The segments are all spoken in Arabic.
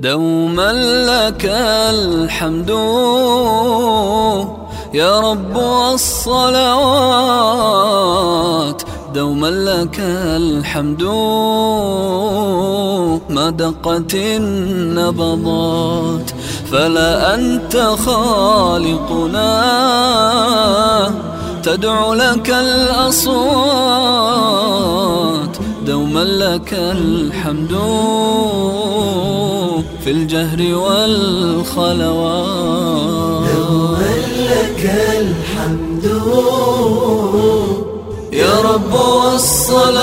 دوما لك الحمد. يا رب والصلوات دوما لك الحمد. ما دقت النبضات فلا أنت خالقنا. تدعو لك الأصوات دوما لك الحمد. في الجهر والخلوات. دوما لك الحمد. يا رب والصلوات.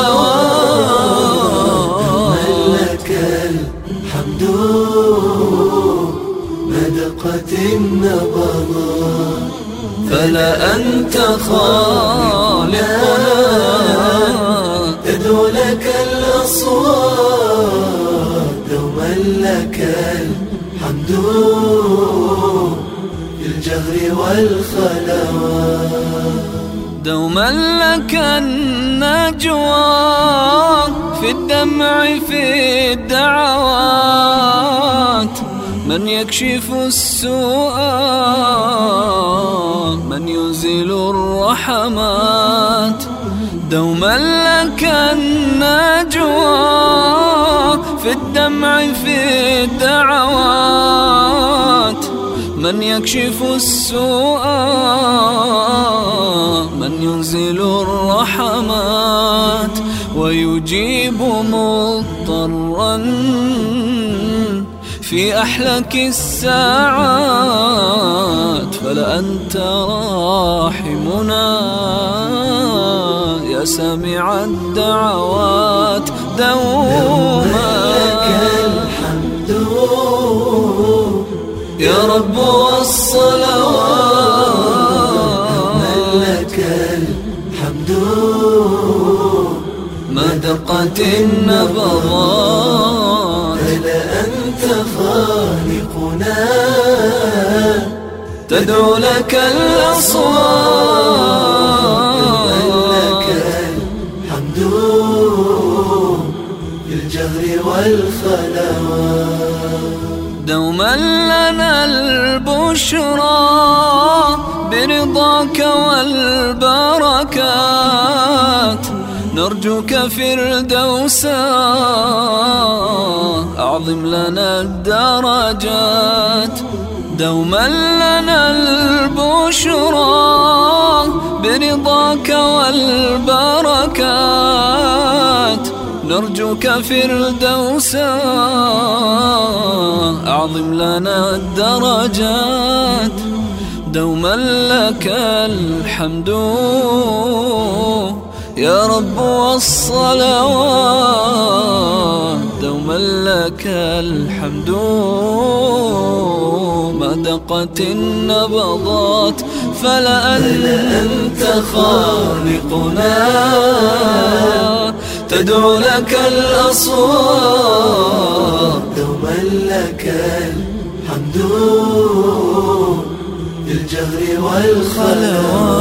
لك الحمد. مدقت النبضات فلا أنت خالقنا الحمد في الجهر والخلوات دوما لك النجوى في الدمع في الدعوات. من يكشف السوء من يزيل الرحمات. دوما لك النجوى في الدمع في الدعوات من يكشف السوء من ينزل الرحمات ويجيب مضطرا في أحلك الساعات. فلا أنت راحمنا يا سامع الدعوات دوما يا رب والصلوات لك الحمد. ما دقت النبضات فلا أنت خالقنا. تدعو لك الأصوات. دوما لنا البشرى برضاك والبركات. نرجوك فردوسا أعظم لنا الدرجات. دوما لنا البشرى برضاك والبركات. نرجوك فردوسا أعظم لنا الدرجات. دوما لك الحمد. يا رب والصلوات دوما لك الحمد. ما دقت النبضات فلا أنت خالقنا. تدعو لك الأصوات. دوما لك الحمد في الجهر والخلوات.